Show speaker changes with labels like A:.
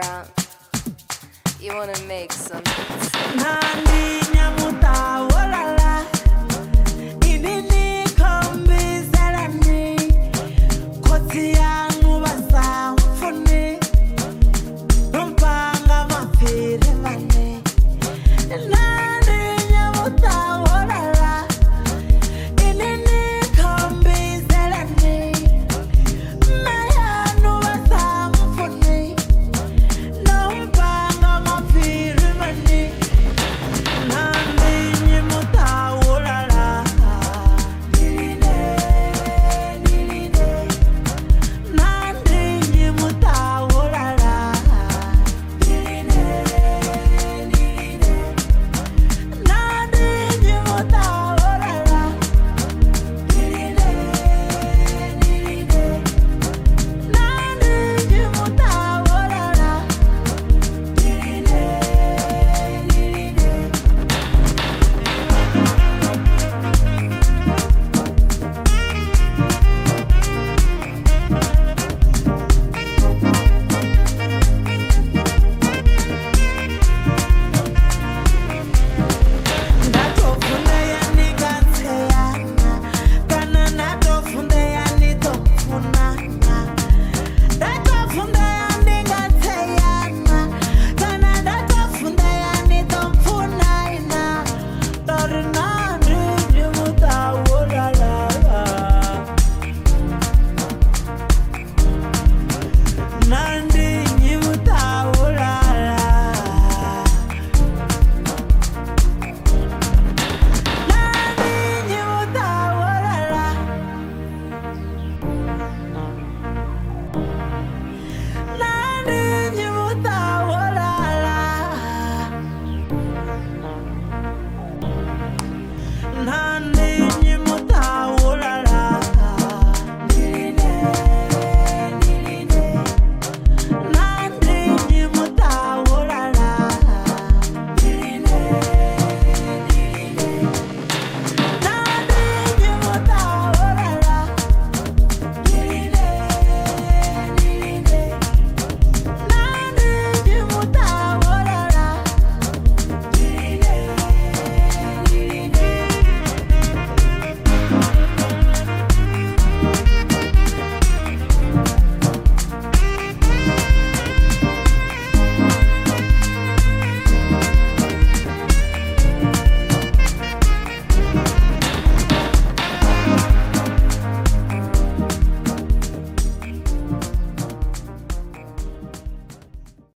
A: brown. You wanna make something.